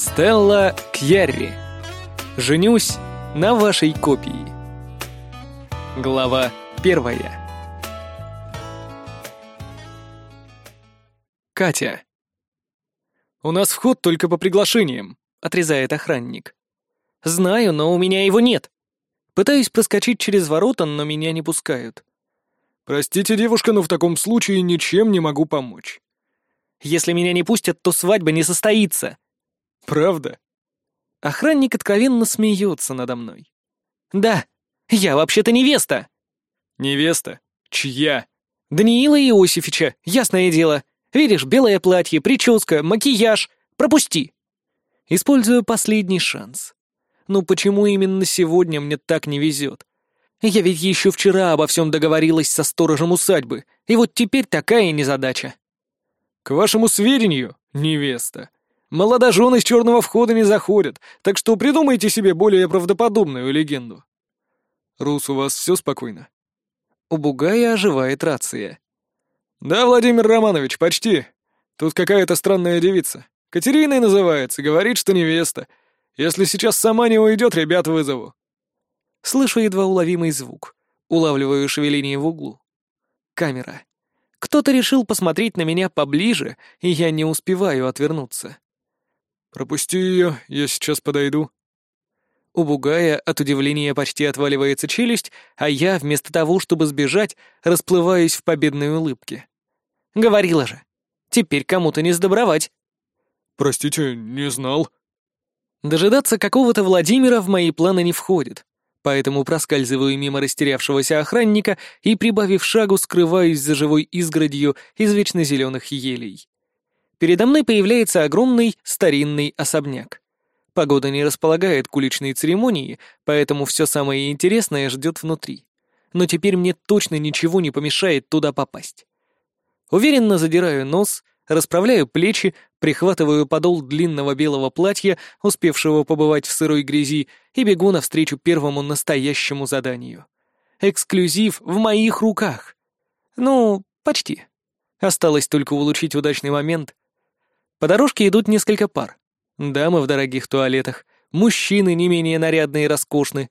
Стелла Кьярри. Женюсь на вашей копии. Глава первая. Катя. «У нас вход только по приглашениям», — отрезает охранник. «Знаю, но у меня его нет. Пытаюсь проскочить через ворота, но меня не пускают». «Простите, девушка, но в таком случае ничем не могу помочь». «Если меня не пустят, то свадьба не состоится». «Правда?» Охранник откровенно смеется надо мной. «Да, я вообще-то невеста!» «Невеста? Чья?» «Даниила Иосифича, ясное дело. Видишь, белое платье, прическа, макияж. Пропусти!» Использую последний шанс. Ну почему именно сегодня мне так не везет? Я ведь еще вчера обо всем договорилась со сторожем усадьбы, и вот теперь такая незадача. «К вашему сведению, невеста, молодожены с черного входа не заходят, так что придумайте себе более правдоподобную легенду». «Рус, у вас все спокойно?» У Бугая оживает рация. «Да, Владимир Романович, почти. Тут какая-то странная девица. Катериной называется, говорит, что невеста. Если сейчас сама не уйдет, ребят вызову». Слышу едва уловимый звук. Улавливаю шевеление в углу. Камера. Кто-то решил посмотреть на меня поближе, и я не успеваю отвернуться. «Пропусти ее, я сейчас подойду». У Бугая от удивления почти отваливается челюсть, а я, вместо того, чтобы сбежать, расплываюсь в победной улыбке. Говорила же. Теперь кому-то не сдобровать. «Простите, не знал». Дожидаться какого-то Владимира в мои планы не входит, поэтому проскальзываю мимо растерявшегося охранника и, прибавив шагу, скрываюсь за живой изгородью из вечно зеленых елей. Передо мной появляется огромный старинный особняк. Погода не располагает к уличной церемонии, поэтому все самое интересное ждет внутри. Но теперь мне точно ничего не помешает туда попасть. Уверенно задираю нос, расправляю плечи, прихватываю подол длинного белого платья, успевшего побывать в сырой грязи, и бегу навстречу первому настоящему заданию. Эксклюзив в моих руках. Ну, почти. Осталось только улучшить удачный момент. По дорожке идут несколько пар. Дамы в дорогих туалетах, мужчины не менее нарядные и роскошны.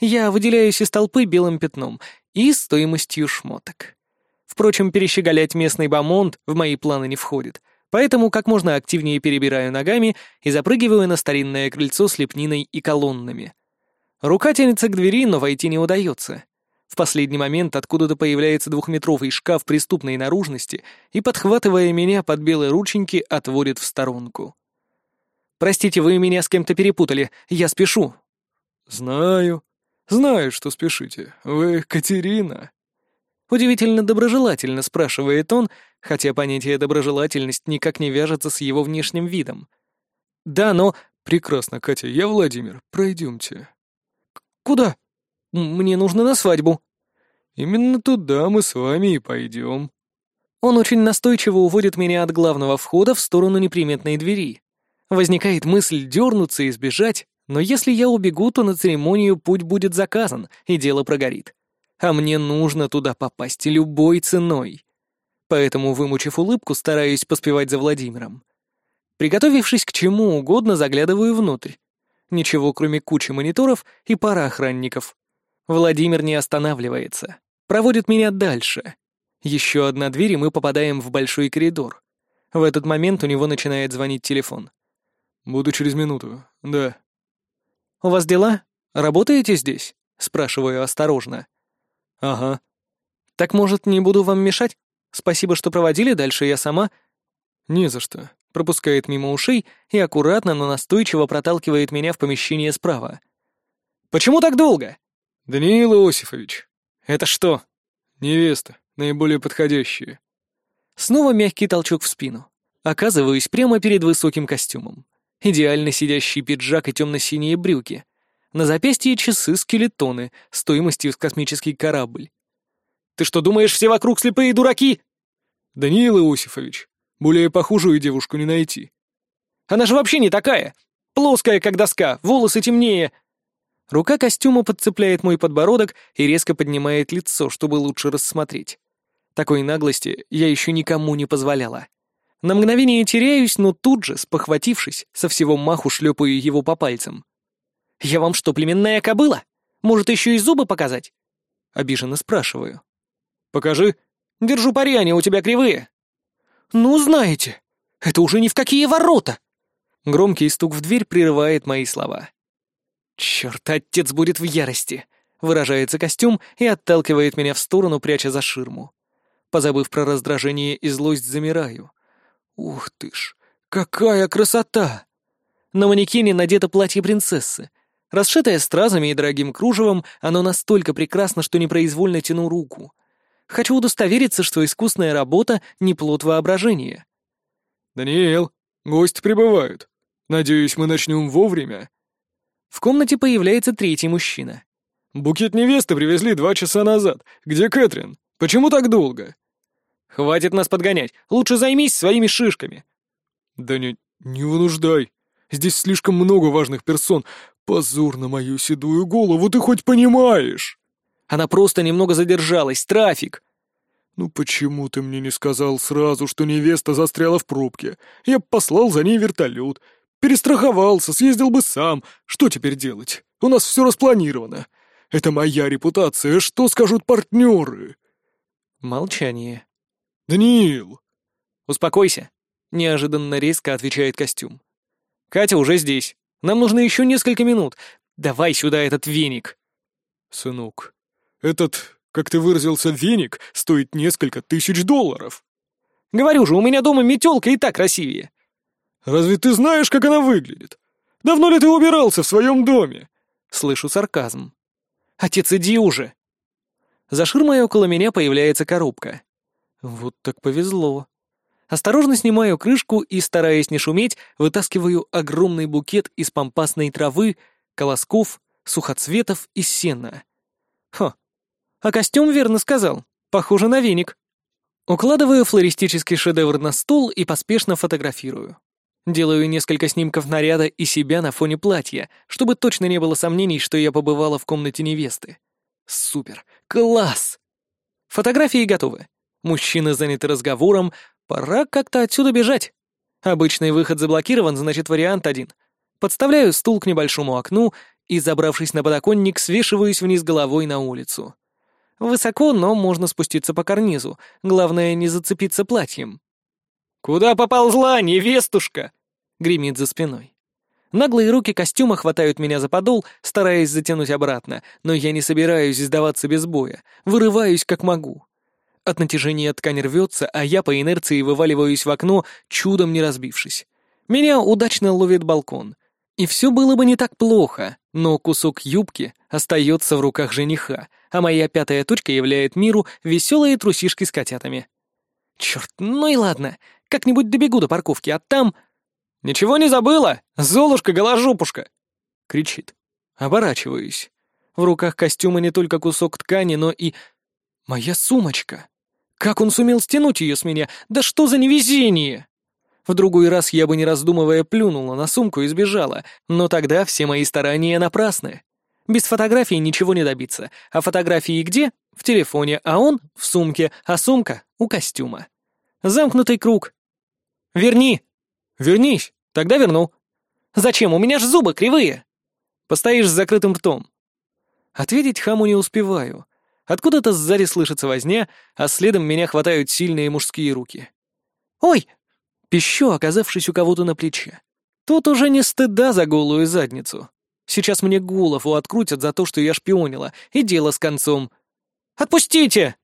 Я выделяюсь из толпы белым пятном и стоимостью шмоток. Впрочем, перещеголять местный бамонт в мои планы не входит, поэтому как можно активнее перебираю ногами и запрыгиваю на старинное крыльцо с лепниной и колоннами. Рука тянется к двери, но войти не удается. В последний момент откуда-то появляется двухметровый шкаф преступной наружности и, подхватывая меня под белые рученьки, отводит в сторонку. «Простите, вы меня с кем-то перепутали. Я спешу». «Знаю. Знаю, что спешите. Вы Катерина». Удивительно доброжелательно спрашивает он, хотя понятие доброжелательность никак не вяжется с его внешним видом. «Да, но...» «Прекрасно, Катя, я Владимир. Пройдемте». «Куда?» «Мне нужно на свадьбу». «Именно туда мы с вами и пойдем». Он очень настойчиво уводит меня от главного входа в сторону неприметной двери. Возникает мысль дернуться и сбежать, но если я убегу, то на церемонию путь будет заказан, и дело прогорит. А мне нужно туда попасть любой ценой. Поэтому, вымучив улыбку, стараюсь поспевать за Владимиром. Приготовившись к чему угодно, заглядываю внутрь. Ничего, кроме кучи мониторов и пара охранников. Владимир не останавливается. Проводит меня дальше. Еще одна дверь, и мы попадаем в большой коридор. В этот момент у него начинает звонить телефон. «Буду через минуту, да». «У вас дела? Работаете здесь?» — спрашиваю осторожно. «Ага». «Так, может, не буду вам мешать? Спасибо, что проводили, дальше я сама...» «Не за что», — пропускает мимо ушей и аккуратно, но настойчиво проталкивает меня в помещение справа. «Почему так долго?» «Даниил Иосифович». «Это что?» «Невеста, наиболее подходящая». Снова мягкий толчок в спину. Оказываюсь прямо перед высоким костюмом. Идеально сидящий пиджак и темно-синие брюки. На запястье часы-скелетоны, стоимостью с космический корабль. «Ты что, думаешь, все вокруг слепые дураки?» «Даниил Иосифович, более похожую девушку не найти». «Она же вообще не такая! Плоская, как доска, волосы темнее!» Рука костюма подцепляет мой подбородок и резко поднимает лицо, чтобы лучше рассмотреть. Такой наглости я еще никому не позволяла. На мгновение теряюсь, но тут же, спохватившись, со всего маху шлепаю его по пальцам. «Я вам что, племенная кобыла? Может, еще и зубы показать?» Обиженно спрашиваю. «Покажи. Держу пари, они у тебя кривые». «Ну, знаете, это уже ни в какие ворота!» Громкий стук в дверь прерывает мои слова. «Черт, отец будет в ярости!» — выражается костюм и отталкивает меня в сторону, пряча за ширму. Позабыв про раздражение и злость, замираю. Ух ты ж, какая красота! На манекене надето платье принцессы. Расшитое стразами и дорогим кружевом, оно настолько прекрасно, что непроизвольно тяну руку. Хочу удостовериться, что искусная работа — не плод воображения. «Даниэл, гости прибывают. Надеюсь, мы начнем вовремя». В комнате появляется третий мужчина. «Букет невесты привезли два часа назад. Где Кэтрин? Почему так долго?» «Хватит нас подгонять. Лучше займись своими шишками». «Да не... не вынуждай. Здесь слишком много важных персон. Позор на мою седую голову, ты хоть понимаешь?» Она просто немного задержалась. Трафик. «Ну почему ты мне не сказал сразу, что невеста застряла в пробке? Я послал за ней вертолет. Перестраховался, съездил бы сам. Что теперь делать? У нас все распланировано. Это моя репутация. Что скажут партнеры?» Молчание. «Даниил!» «Успокойся», — неожиданно резко отвечает костюм. «Катя уже здесь. Нам нужно еще несколько минут. Давай сюда этот веник». «Сынок, этот, как ты выразился, веник стоит несколько тысяч долларов». «Говорю же, у меня дома метелка и так красивее». «Разве ты знаешь, как она выглядит? Давно ли ты убирался в своем доме?» Слышу сарказм. «Отец, иди уже!» За ширмой около меня появляется коробка. Вот так повезло. Осторожно снимаю крышку и, стараясь не шуметь, вытаскиваю огромный букет из помпасной травы, колосков, сухоцветов и сена. Хо, а костюм верно сказал. Похоже на веник. Укладываю флористический шедевр на стол и поспешно фотографирую. Делаю несколько снимков наряда и себя на фоне платья, чтобы точно не было сомнений, что я побывала в комнате невесты. Супер! Класс! Фотографии готовы. Мужчины заняты разговором, пора как-то отсюда бежать. Обычный выход заблокирован, значит, вариант один. Подставляю стул к небольшому окну и, забравшись на подоконник, свешиваюсь вниз головой на улицу. Высоко, но можно спуститься по карнизу. Главное, не зацепиться платьем. «Куда поползла, невестушка?» — гремит за спиной. Наглые руки костюма хватают меня за подол, стараясь затянуть обратно, но я не собираюсь сдаваться без боя, вырываюсь как могу. От натяжения ткань рвется, а я по инерции вываливаюсь в окно, чудом не разбившись. Меня удачно ловит балкон. И все было бы не так плохо, но кусок юбки остается в руках жениха, а моя пятая точка являет миру веселые трусишки с котятами. Черт, ну и ладно, как-нибудь добегу до парковки, а там... «Ничего не забыла? Золушка-голожопушка!» — кричит. Оборачиваюсь. В руках костюма не только кусок ткани, но и... Моя сумочка. Как он сумел стянуть ее с меня? Да что за невезение! В другой раз я бы, не раздумывая, плюнула на сумку и сбежала, но тогда все мои старания напрасны. Без фотографии ничего не добиться, а фотографии где? В телефоне, а он — в сумке, а сумка — у костюма. Замкнутый круг. «Верни!» «Вернись, тогда верну». «Зачем? У меня ж зубы кривые!» «Постоишь с закрытым ртом». Ответить хаму не успеваю. Откуда-то сзади слышится возня, а следом меня хватают сильные мужские руки. «Ой!» — пищу, оказавшись у кого-то на плече. Тут уже не стыда за голую задницу. Сейчас мне голову открутят за то, что я шпионила, и дело с концом. «Отпустите!»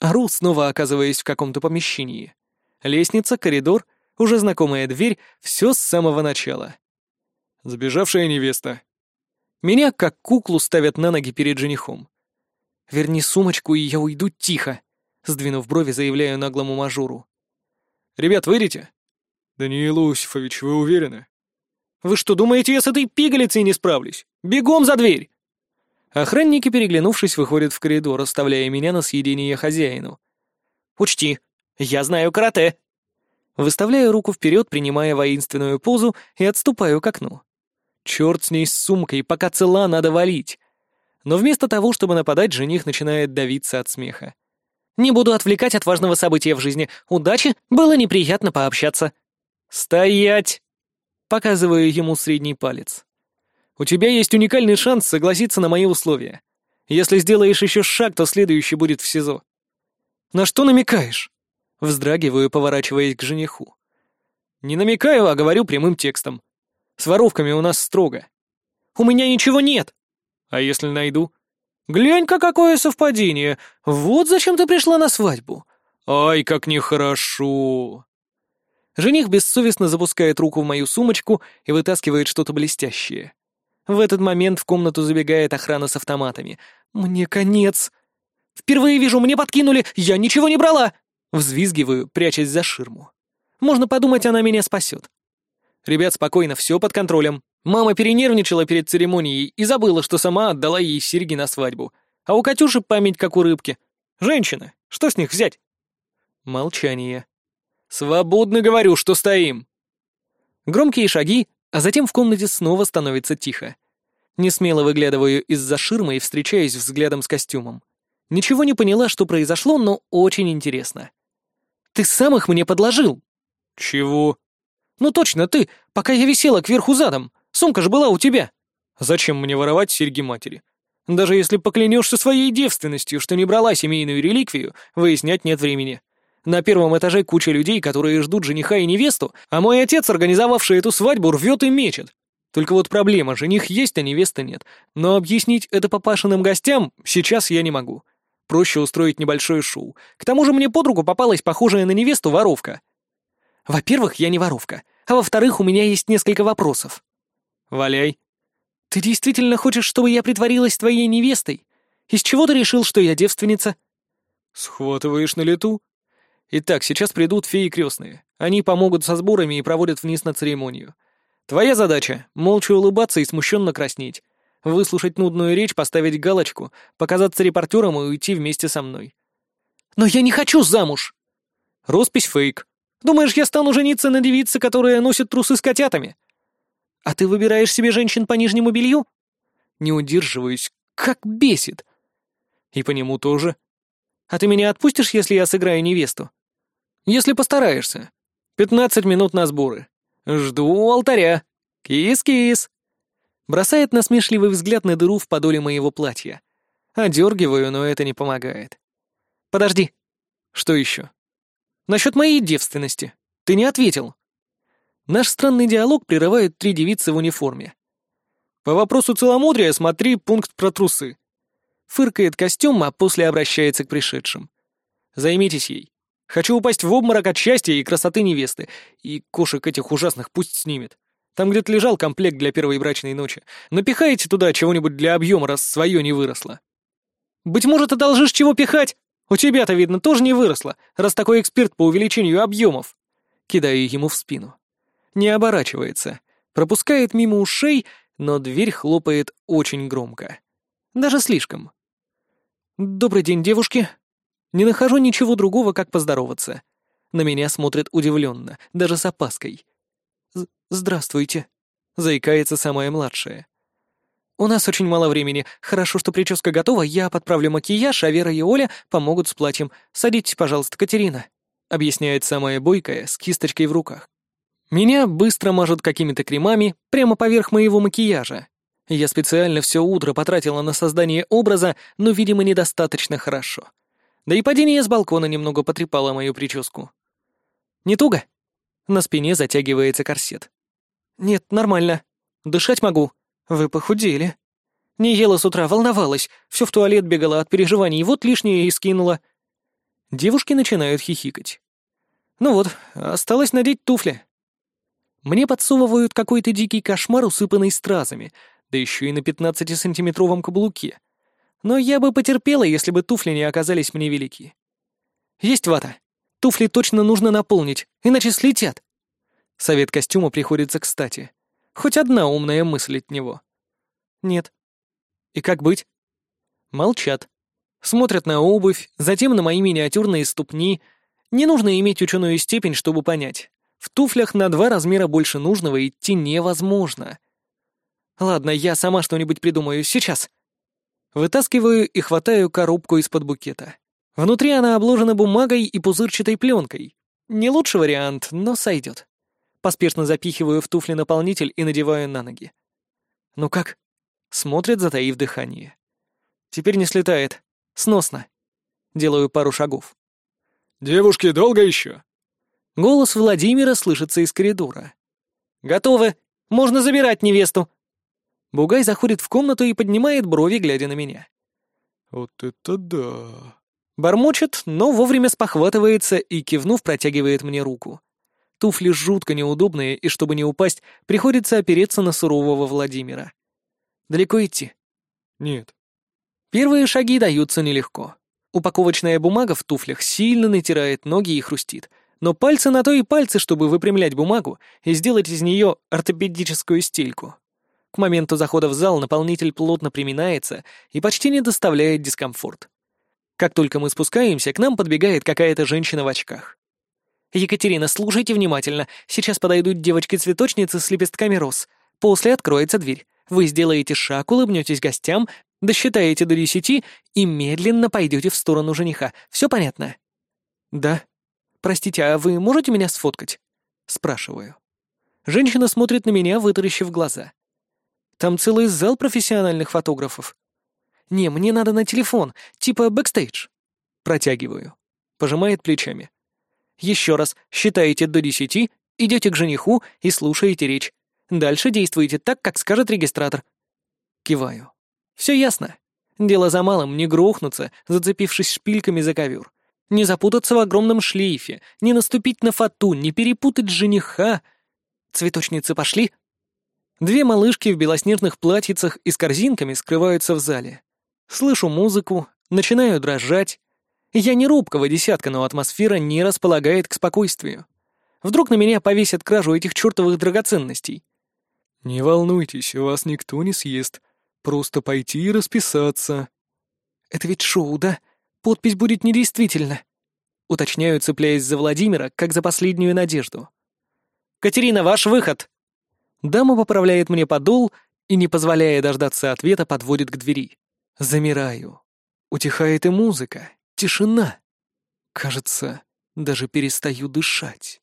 Ору, снова оказываясь в каком-то помещении. Лестница, коридор, уже знакомая дверь, все с самого начала. Сбежавшая невеста. Меня как куклу ставят на ноги перед женихом. «Верни сумочку, и я уйду тихо», — сдвинув брови, заявляю наглому мажору. «Ребят, выйдите?» «Даниил Иосифович, вы уверены?» «Вы что, думаете, я с этой пигалицей не справлюсь? Бегом за дверь!» Охранники, переглянувшись, выходят в коридор, оставляя меня на съедение хозяину. «Учти, я знаю карате!» Выставляю руку вперед, принимая воинственную позу, и отступаю к окну. Черт с ней с сумкой, пока цела, надо валить. Но вместо того, чтобы нападать, жених начинает давиться от смеха. Не буду отвлекать от важного события в жизни. Удачи, было неприятно пообщаться. Стоять! Показываю ему средний палец. У тебя есть уникальный шанс согласиться на мои условия. Если сделаешь еще шаг, то следующий будет в СИЗО. На что намекаешь? Вздрагиваю, поворачиваясь к жениху. Не намекаю, а говорю прямым текстом. С воровками у нас строго. У меня ничего нет. А если найду? Глянь-ка, какое совпадение. Вот зачем ты пришла на свадьбу. Ай, как нехорошо. Жених бессовестно запускает руку в мою сумочку и вытаскивает что-то блестящее. В этот момент в комнату забегает охрана с автоматами. «Мне конец!» «Впервые вижу, мне подкинули! Я ничего не брала!» Взвизгиваю, прячась за ширму. Можно подумать, она меня спасет. Ребят, спокойно, все под контролем. Мама перенервничала перед церемонией и забыла, что сама отдала ей серьги на свадьбу. А у Катюши память как у рыбки. Женщины, что с них взять? Молчание. «Свободно говорю, что стоим!» Громкие шаги, а затем в комнате снова становится тихо. Несмело выглядываю из-за ширмы и встречаюсь взглядом с костюмом. Ничего не поняла, что произошло, но очень интересно. «Ты сам их мне подложил!» «Чего?» «Ну точно, ты, пока я висела кверху задом. Сумка же была у тебя». «Зачем мне воровать серьги матери? Даже если поклянешься своей девственностью, что не брала семейную реликвию, выяснять нет времени. На первом этаже куча людей, которые ждут жениха и невесту, а мой отец, организовавший эту свадьбу, рвет и мечет. Только вот проблема, жених есть, а невесты нет. Но объяснить это папашиным гостям сейчас я не могу. Проще устроить небольшое шоу. К тому же мне под руку попалась похожая на невесту воровка. Во-первых, я не воровка, а во-вторых, у меня есть несколько вопросов. Валяй. Ты действительно хочешь, чтобы я притворилась твоей невестой? Из чего ты решил, что я девственница? Схватываешь на лету? Итак, сейчас придут феи крестные. Они помогут со сборами и проводят вниз на церемонию. Твоя задача — молча улыбаться и смущенно краснеть. Выслушать нудную речь, поставить галочку, показаться репортером и уйти вместе со мной. Но я не хочу замуж! Роспись фейк. Думаешь, я стану жениться на девице, которая носит трусы с котятами? А ты выбираешь себе женщин по нижнему белью? Не удерживаюсь. Как бесит. И по нему тоже. А ты меня отпустишь, если я сыграю невесту? Если постараешься. Пятнадцать минут на сборы. Жду у алтаря. Кис-кис. Бросает насмешливый взгляд на дыру в подоле моего платья. Одергиваю, но это не помогает. Подожди. Что еще? Насчет моей девственности. Ты не ответил. Наш странный диалог прерывают три девицы в униформе. По вопросу целомудрия смотри пункт про трусы. Фыркает костюм, а после обращается к пришедшим. Займитесь ей. Хочу упасть в обморок от счастья и красоты невесты. И кошек этих ужасных пусть снимет. Там где-то лежал комплект для первой брачной ночи. Напихайте туда чего-нибудь для объема, раз свое не выросло. Быть может, одолжишь чего пихать? У тебя-то, видно, тоже не выросло, раз такой эксперт по увеличению объемов. Кидаю ему в спину. Не оборачивается. Пропускает мимо ушей, но дверь хлопает очень громко. Даже слишком. «Добрый день, девушки!» Не нахожу ничего другого, как поздороваться. На меня смотрят удивленно, даже с опаской. «Здравствуйте», — заикается самая младшая. «У нас очень мало времени. Хорошо, что прическа готова, я подправлю макияж, а Вера и Оля помогут с платьем. Садитесь, пожалуйста, Катерина», — объясняет самая бойкая, с кисточкой в руках. Меня быстро мажут какими-то кремами прямо поверх моего макияжа. Я специально все утро потратила на создание образа, но, видимо, недостаточно хорошо. Да и падение с балкона немного потрепало мою прическу. «Не туго?» На спине затягивается корсет. «Нет, нормально. Дышать могу. Вы похудели. Не ела с утра, волновалась, все в туалет бегала от переживаний, вот лишнее и скинула». Девушки начинают хихикать. «Ну вот, осталось надеть туфли». Мне подсовывают какой-то дикий кошмар, усыпанный стразами, да еще и на 15-сантиметровом каблуке. Но я бы потерпела, если бы туфли не оказались мне велики. Есть вата. Туфли точно нужно наполнить, иначе слетят. Совет костюма приходится кстати. Хоть одна умная мысль от него. Нет. И как быть? Молчат. Смотрят на обувь, затем на мои миниатюрные ступни. Не нужно иметь ученую степень, чтобы понять. В туфлях на два размера больше нужного идти невозможно. Ладно, я сама что-нибудь придумаю сейчас. Вытаскиваю и хватаю коробку из-под букета. Внутри она обложена бумагой и пузырчатой пленкой. Не лучший вариант, но сойдет. Поспешно запихиваю в туфли наполнитель и надеваю на ноги. «Ну как?» Смотрит, затаив дыхание. «Теперь не слетает. Сносно». Делаю пару шагов. «Девушки, долго еще?» Голос Владимира слышится из коридора. «Готовы! Можно забирать невесту!» Бугай заходит в комнату и поднимает брови, глядя на меня. «Вот это да!» Бормочет, но вовремя спохватывается и, кивнув, протягивает мне руку. Туфли жутко неудобные, и чтобы не упасть, приходится опереться на сурового Владимира. Далеко идти? Нет. Первые шаги даются нелегко. Упаковочная бумага в туфлях сильно натирает ноги и хрустит. Но пальцы на то и пальцы, чтобы выпрямлять бумагу и сделать из нее ортопедическую стельку. К моменту захода в зал наполнитель плотно приминается и почти не доставляет дискомфорт. Как только мы спускаемся, к нам подбегает какая-то женщина в очках. «Екатерина, слушайте внимательно. Сейчас подойдут девочки-цветочницы с лепестками роз. После откроется дверь. Вы сделаете шаг, улыбнетесь гостям, досчитаете до десяти и медленно пойдете в сторону жениха. Все понятно?» «Да. Простите, а вы можете меня сфоткать?» Спрашиваю. Женщина смотрит на меня, вытаращив глаза. «Там целый зал профессиональных фотографов. Не, мне надо на телефон, типа бэкстейдж». Протягиваю. Пожимает плечами. Еще раз считаете до десяти, идете к жениху и слушаете речь. Дальше действуете так, как скажет регистратор. Киваю. Все ясно. Дело за малым не грохнуться, зацепившись шпильками за ковер. Не запутаться в огромном шлейфе, не наступить на фату, не перепутать жениха. Цветочницы пошли. Две малышки в белоснежных платьицах и с корзинками скрываются в зале. Слышу музыку, начинаю дрожать, я не робкого десятка, но атмосфера не располагает к спокойствию. Вдруг на меня повесят кражу этих чертовых драгоценностей. «Не волнуйтесь, вас никто не съест. Просто пойти и расписаться». «Это ведь шоу, да? Подпись будет недействительна». Уточняю, цепляясь за Владимира, как за последнюю надежду. «Катерина, ваш выход!» Дама поправляет мне подол и, не позволяя дождаться ответа, подводит к двери. Замираю. Утихает и музыка. Тишина. Кажется, даже перестаю дышать.